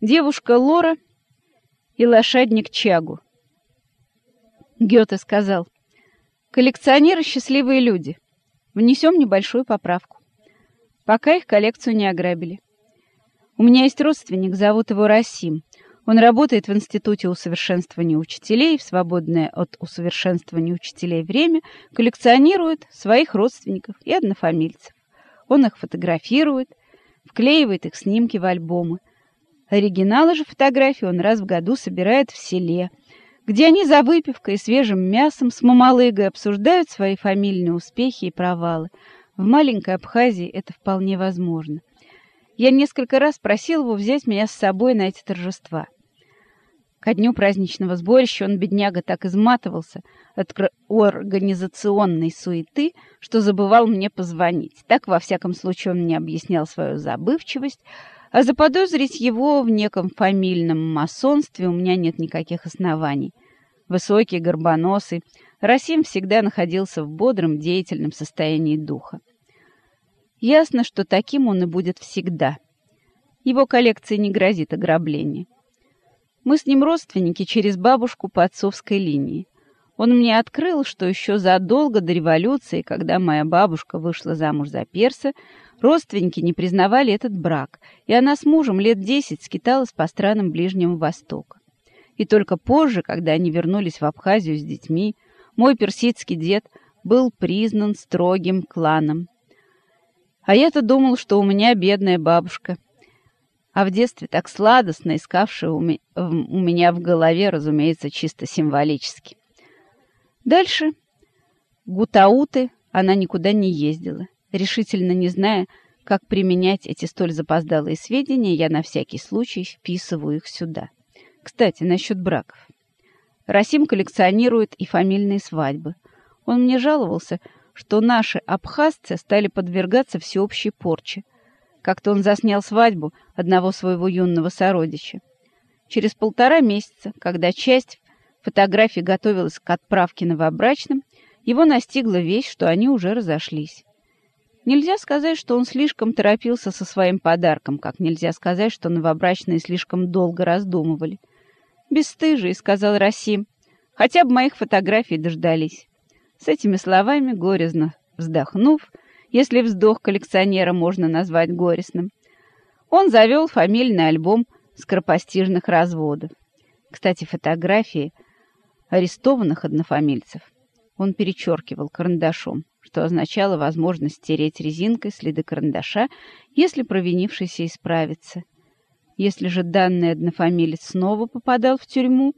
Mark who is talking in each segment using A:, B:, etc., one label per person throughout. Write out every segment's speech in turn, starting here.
A: девушка Лора и лошадник Чагу. Гёте сказал, коллекционеры — счастливые люди. Внесем небольшую поправку. Пока их коллекцию не ограбили. У меня есть родственник, зовут его Расим. Он работает в Институте усовершенствования учителей, в свободное от усовершенствования учителей время коллекционирует своих родственников и однофамильцев. Он их фотографирует, вклеивает их снимки в альбомы. Оригиналы же фотографий он раз в году собирает в селе, где они за выпивкой и свежим мясом с мамалыгой обсуждают свои фамильные успехи и провалы. В маленькой Абхазии это вполне возможно. Я несколько раз просил его взять меня с собой на эти торжества. Ко дню праздничного сборища он, бедняга, так изматывался от организационной суеты, что забывал мне позвонить. Так, во всяком случае, он мне объяснял свою забывчивость, а заподозрить его в неком фамильном масонстве у меня нет никаких оснований. Высокий, горбоносый, Расим всегда находился в бодром, деятельном состоянии духа. Ясно, что таким он и будет всегда. Его коллекции не грозит ограбление. Мы с ним родственники через бабушку по отцовской линии. Он мне открыл, что еще задолго до революции, когда моя бабушка вышла замуж за перса, родственники не признавали этот брак, и она с мужем лет десять скиталась по странам Ближнего Востока. И только позже, когда они вернулись в Абхазию с детьми, мой персидский дед был признан строгим кланом. А я-то думал, что у меня бедная бабушка, а в детстве так сладостно искавшая у, меня в голове, разумеется, чисто символически. Дальше Гутауты она никуда не ездила. Решительно не зная, как применять эти столь запоздалые сведения, я на всякий случай вписываю их сюда. Кстати, насчет браков. Расим коллекционирует и фамильные свадьбы. Он мне жаловался, что наши абхазцы стали подвергаться всеобщей порче – как-то он заснял свадьбу одного своего юного сородича. Через полтора месяца, когда часть фотографий готовилась к отправке новобрачным, его настигла вещь, что они уже разошлись. Нельзя сказать, что он слишком торопился со своим подарком, как нельзя сказать, что новобрачные слишком долго раздумывали. «Бесстыжие», — сказал Расим, — «хотя бы моих фотографий дождались». С этими словами, горестно вздохнув, — если вздох коллекционера можно назвать горестным. Он завел фамильный альбом скоропостижных разводов. Кстати, фотографии арестованных однофамильцев он перечеркивал карандашом, что означало возможность стереть резинкой следы карандаша, если провинившийся исправится. Если же данный однофамилец снова попадал в тюрьму,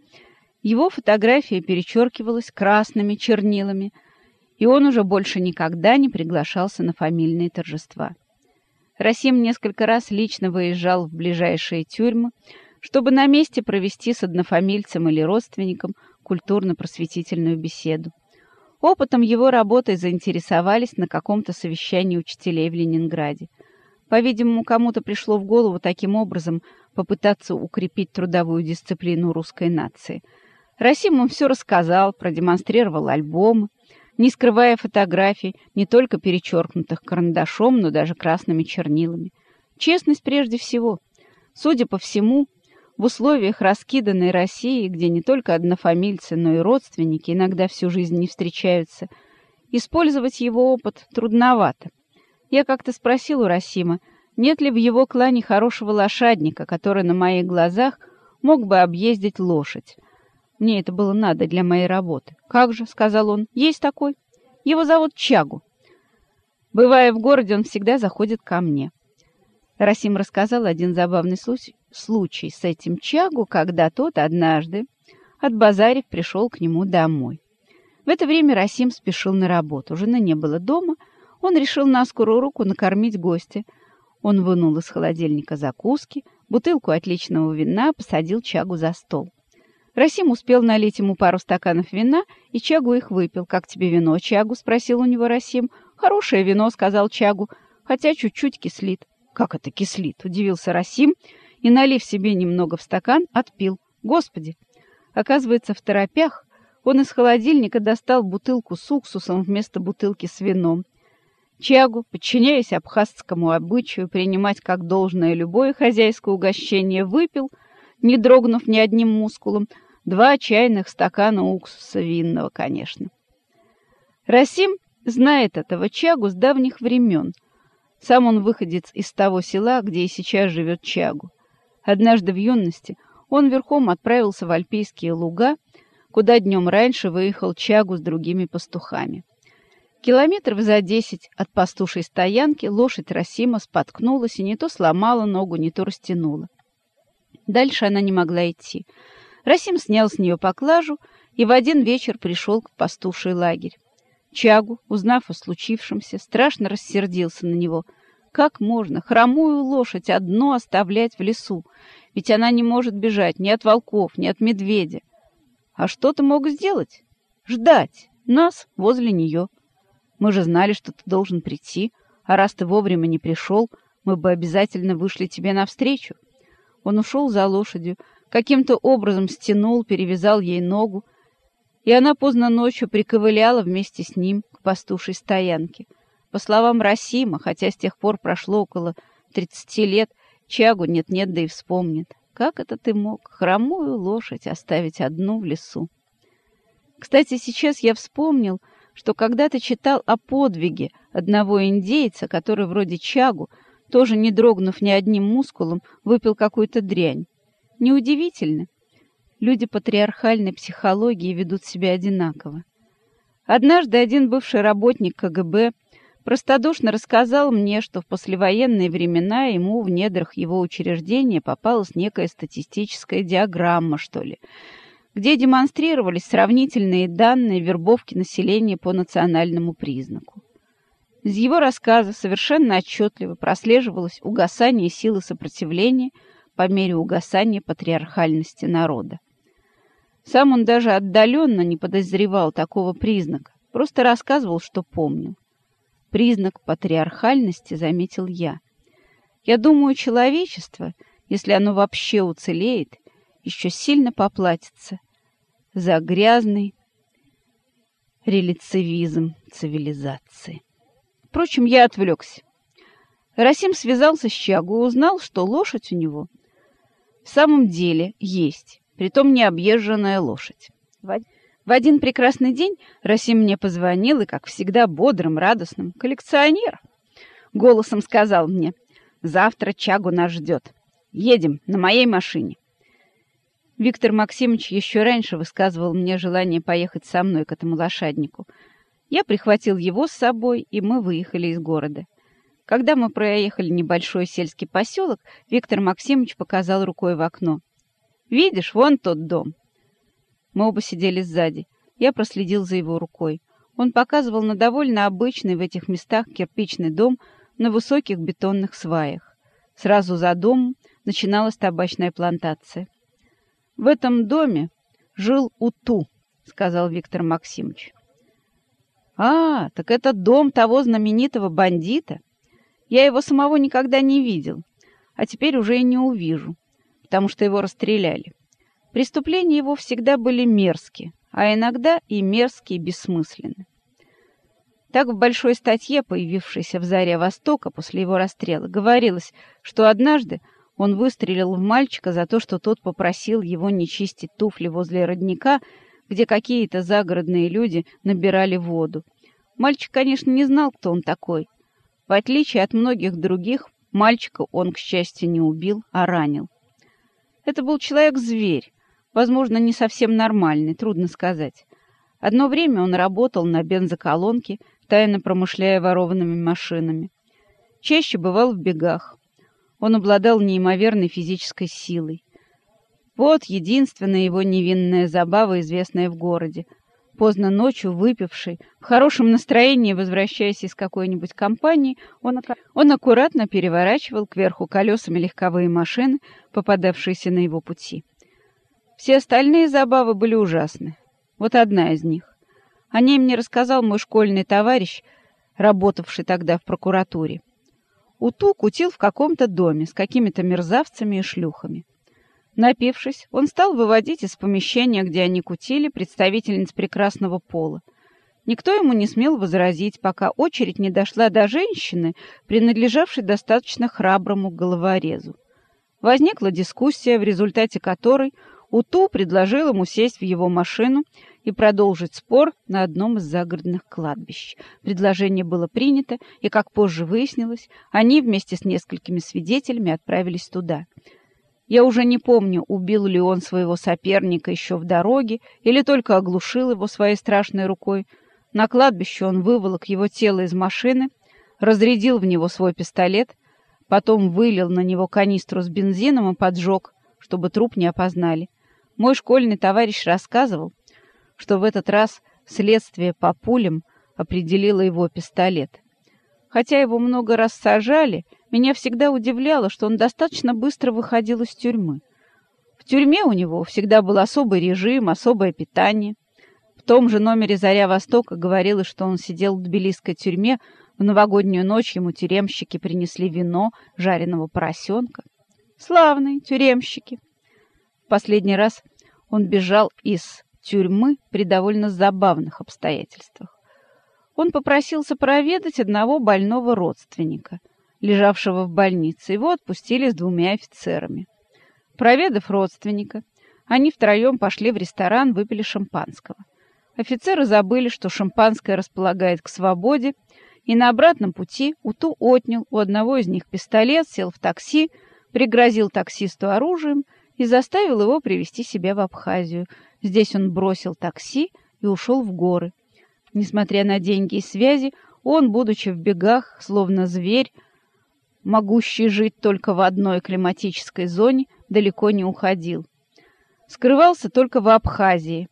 A: его фотография перечеркивалась красными чернилами – и он уже больше никогда не приглашался на фамильные торжества. Расим несколько раз лично выезжал в ближайшие тюрьмы, чтобы на месте провести с однофамильцем или родственником культурно-просветительную беседу. Опытом его работы заинтересовались на каком-то совещании учителей в Ленинграде. По-видимому, кому-то пришло в голову таким образом попытаться укрепить трудовую дисциплину русской нации. Расим им все рассказал, продемонстрировал альбомы, не скрывая фотографий, не только перечеркнутых карандашом, но даже красными чернилами. Честность прежде всего. Судя по всему, в условиях раскиданной России, где не только однофамильцы, но и родственники иногда всю жизнь не встречаются, использовать его опыт трудновато. Я как-то спросил у Расима, нет ли в его клане хорошего лошадника, который на моих глазах мог бы объездить лошадь. Мне это было надо для моей работы. «Как же», — сказал он, — «есть такой. Его зовут Чагу. Бывая в городе, он всегда заходит ко мне». Расим рассказал один забавный случай, случай с этим Чагу, когда тот однажды от базарев пришел к нему домой. В это время Расим спешил на работу. Жены не было дома. Он решил на скорую руку накормить гостя. Он вынул из холодильника закуски, бутылку отличного вина, посадил Чагу за стол. Расим успел налить ему пару стаканов вина, и Чагу их выпил. «Как тебе вино, Чагу?» — спросил у него Расим. «Хорошее вино», — сказал Чагу, хотя чуть-чуть кислит. «Как это кислит?» — удивился Расим и, налив себе немного в стакан, отпил. «Господи!» Оказывается, в торопях он из холодильника достал бутылку с уксусом вместо бутылки с вином. Чагу, подчиняясь абхазскому обычаю принимать как должное любое хозяйское угощение, выпил, не дрогнув ни одним мускулом, два чайных стакана уксуса винного, конечно. Расим знает этого Чагу с давних времен. Сам он выходец из того села, где и сейчас живет Чагу. Однажды в юности он верхом отправился в альпийские луга, куда днем раньше выехал Чагу с другими пастухами. Километров за десять от пастушей стоянки лошадь Расима споткнулась и не то сломала ногу, не то растянула. Дальше она не могла идти. Расим снял с нее поклажу и в один вечер пришел к пастуший лагерь. Чагу, узнав о случившемся, страшно рассердился на него. Как можно хромую лошадь одну оставлять в лесу? Ведь она не может бежать ни от волков, ни от медведя. А что ты мог сделать? Ждать нас возле нее. Мы же знали, что ты должен прийти, а раз ты вовремя не пришел, мы бы обязательно вышли тебе навстречу. Он ушел за лошадью, каким-то образом стянул, перевязал ей ногу, и она поздно ночью приковыляла вместе с ним к пастушей стоянке. По словам Расима, хотя с тех пор прошло около тридцати лет, Чагу нет-нет, да и вспомнит. Как это ты мог хромую лошадь оставить одну в лесу? Кстати, сейчас я вспомнил, что когда-то читал о подвиге одного индейца, который вроде Чагу, тоже не дрогнув ни одним мускулом, выпил какую-то дрянь. Неудивительно. Люди патриархальной психологии ведут себя одинаково. Однажды один бывший работник КГБ простодушно рассказал мне, что в послевоенные времена ему в недрах его учреждения попалась некая статистическая диаграмма, что ли, где демонстрировались сравнительные данные вербовки населения по национальному признаку. Из его рассказа совершенно отчетливо прослеживалось угасание силы сопротивления по мере угасания патриархальности народа. Сам он даже отдаленно не подозревал такого признака, просто рассказывал, что помнил. Признак патриархальности заметил я. Я думаю, человечество, если оно вообще уцелеет, еще сильно поплатится за грязный релицевизм цивилизации. Впрочем, я отвлекся. Расим связался с Чагу и узнал, что лошадь у него в самом деле есть, притом необъезженная лошадь. В один прекрасный день Расим мне позвонил и, как всегда, бодрым, радостным, коллекционер, голосом сказал мне, «Завтра Чагу нас ждет. Едем на моей машине». Виктор Максимович еще раньше высказывал мне желание поехать со мной к этому лошаднику. Я прихватил его с собой, и мы выехали из города. Когда мы проехали небольшой сельский поселок, Виктор Максимович показал рукой в окно. «Видишь, вон тот дом». Мы оба сидели сзади. Я проследил за его рукой. Он показывал на довольно обычный в этих местах кирпичный дом на высоких бетонных сваях. Сразу за домом начиналась табачная плантация. В этом доме жил Уту, сказал Виктор Максимович. А, так это дом того знаменитого бандита. Я его самого никогда не видел, а теперь уже и не увижу, потому что его расстреляли. Преступления его всегда были мерзкие, а иногда и мерзкие и бессмысленны. Так в большой статье, появившейся в «Заре Востока» после его расстрела, говорилось, что однажды он выстрелил в мальчика за то, что тот попросил его не чистить туфли возле родника, где какие-то загородные люди набирали воду. Мальчик, конечно, не знал, кто он такой. В отличие от многих других, мальчика он, к счастью, не убил, а ранил. Это был человек-зверь, возможно, не совсем нормальный, трудно сказать. Одно время он работал на бензоколонке, тайно промышляя ворованными машинами. Чаще бывал в бегах. Он обладал неимоверной физической силой. Вот единственная его невинная забава, известная в городе. Поздно ночью, выпивший, в хорошем настроении, возвращаясь из какой-нибудь компании, он, он аккуратно переворачивал кверху колесами легковые машины, попадавшиеся на его пути. Все остальные забавы были ужасны. Вот одна из них. О ней мне рассказал мой школьный товарищ, работавший тогда в прокуратуре. Уту кутил в каком-то доме с какими-то мерзавцами и шлюхами. Напившись, он стал выводить из помещения, где они кутили, представительниц прекрасного пола. Никто ему не смел возразить, пока очередь не дошла до женщины, принадлежавшей достаточно храброму головорезу. Возникла дискуссия, в результате которой Уту предложил ему сесть в его машину и продолжить спор на одном из загородных кладбищ. Предложение было принято, и, как позже выяснилось, они вместе с несколькими свидетелями отправились туда. Я уже не помню, убил ли он своего соперника еще в дороге или только оглушил его своей страшной рукой. На кладбище он выволок его тело из машины, разрядил в него свой пистолет, потом вылил на него канистру с бензином и поджег, чтобы труп не опознали. Мой школьный товарищ рассказывал, что в этот раз следствие по пулям определило его пистолет. Хотя его много раз сажали, меня всегда удивляло, что он достаточно быстро выходил из тюрьмы. В тюрьме у него всегда был особый режим, особое питание. В том же номере «Заря Востока» говорилось, что он сидел в тбилисской тюрьме, в новогоднюю ночь ему тюремщики принесли вино, жареного поросенка. Славные тюремщики! Последний раз он бежал из тюрьмы при довольно забавных обстоятельствах. Он попросился проведать одного больного родственника, лежавшего в больнице. Его отпустили с двумя офицерами. Проведав родственника, они втроем пошли в ресторан, выпили шампанского. Офицеры забыли, что шампанское располагает к свободе, и на обратном пути Уту отнял у одного из них пистолет, сел в такси, пригрозил таксисту оружием и заставил его привести себя в Абхазию. Здесь он бросил такси и ушел в горы. Несмотря на деньги и связи, он, будучи в бегах, словно зверь, могущий жить только в одной климатической зоне, далеко не уходил. Скрывался только в Абхазии.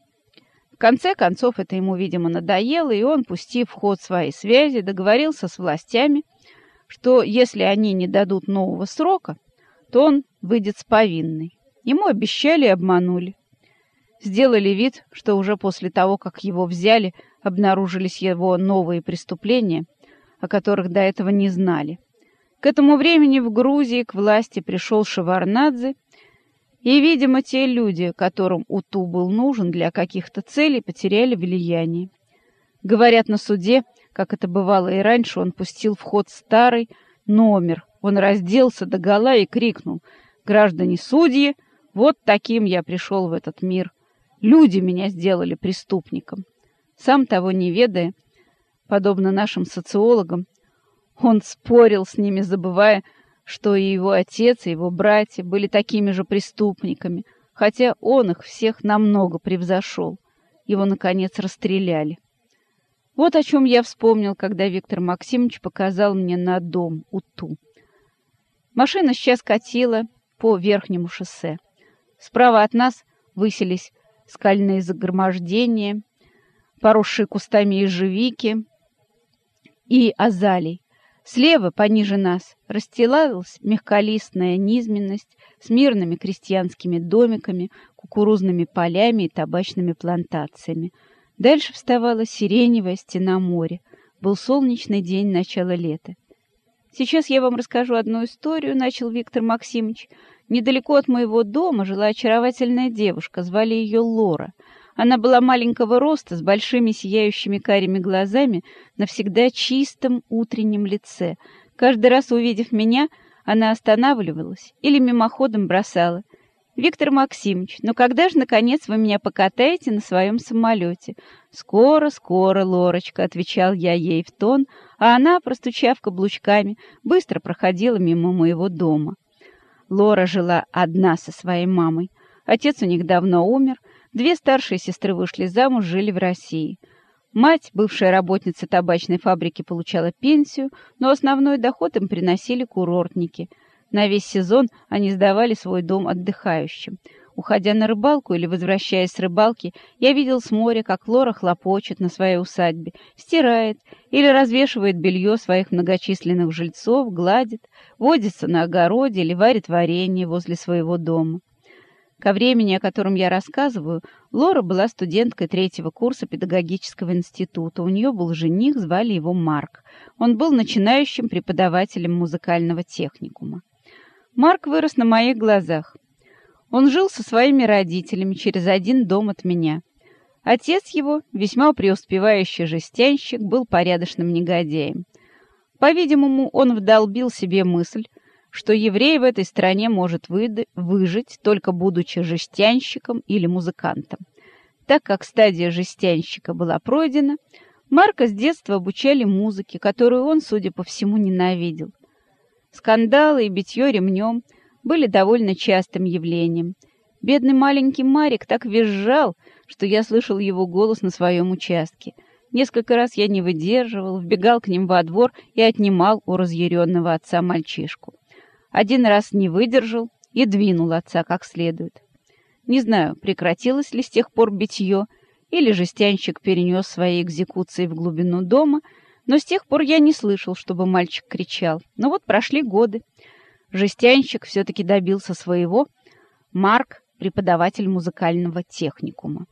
A: В конце концов, это ему, видимо, надоело, и он, пустив в ход свои связи, договорился с властями, что если они не дадут нового срока, то он выйдет с повинной. Ему обещали и обманули. Сделали вид, что уже после того, как его взяли, обнаружились его новые преступления, о которых до этого не знали. К этому времени в Грузии к власти пришел Шеварнадзе, и, видимо, те люди, которым Уту был нужен для каких-то целей, потеряли влияние. Говорят, на суде, как это бывало и раньше, он пустил в ход старый номер. Он разделся догола и крикнул «Граждане судьи, вот таким я пришел в этот мир. Люди меня сделали преступником. Сам того не ведая, подобно нашим социологам, он спорил с ними, забывая, что и его отец, и его братья были такими же преступниками, хотя он их всех намного превзошел. Его, наконец, расстреляли. Вот о чем я вспомнил, когда Виктор Максимович показал мне на дом Уту. Машина сейчас катила по верхнему шоссе. Справа от нас высились скальные загромождения, поросшие кустами ежевики и азалий. Слева, пониже нас, расстилалась мягколистная низменность с мирными крестьянскими домиками, кукурузными полями и табачными плантациями. Дальше вставала сиреневая стена моря. Был солнечный день начала лета. «Сейчас я вам расскажу одну историю», — начал Виктор Максимович. Недалеко от моего дома жила очаровательная девушка, звали ее Лора. Она была маленького роста, с большими сияющими карими глазами, на всегда чистом утреннем лице. Каждый раз, увидев меня, она останавливалась или мимоходом бросала. «Виктор Максимович, ну когда же, наконец, вы меня покатаете на своем самолете?» «Скоро, скоро, Лорочка», — отвечал я ей в тон, а она, простучав каблучками, быстро проходила мимо моего дома. Лора жила одна со своей мамой. Отец у них давно умер, две старшие сестры вышли замуж, жили в России. Мать, бывшая работница табачной фабрики, получала пенсию, но основной доход им приносили курортники. На весь сезон они сдавали свой дом отдыхающим. Уходя на рыбалку или возвращаясь с рыбалки, я видел с моря, как Лора хлопочет на своей усадьбе, стирает или развешивает белье своих многочисленных жильцов, гладит, водится на огороде или варит варенье возле своего дома. Ко времени, о котором я рассказываю, Лора была студенткой третьего курса педагогического института. У нее был жених, звали его Марк. Он был начинающим преподавателем музыкального техникума. Марк вырос на моих глазах. Он жил со своими родителями через один дом от меня. Отец его, весьма преуспевающий жестянщик, был порядочным негодяем. По-видимому, он вдолбил себе мысль, что еврей в этой стране может выжить, только будучи жестянщиком или музыкантом. Так как стадия жестянщика была пройдена, Марка с детства обучали музыке, которую он, судя по всему, ненавидел. Скандалы и битье ремнем были довольно частым явлением. Бедный маленький Марик так визжал, что я слышал его голос на своем участке. Несколько раз я не выдерживал, вбегал к ним во двор и отнимал у разъяренного отца мальчишку. Один раз не выдержал и двинул отца как следует. Не знаю, прекратилось ли с тех пор битье, или жестянщик перенес свои экзекуции в глубину дома, но с тех пор я не слышал, чтобы мальчик кричал. Но вот прошли годы. Жестянщик все-таки добился своего. Марк — преподаватель музыкального техникума.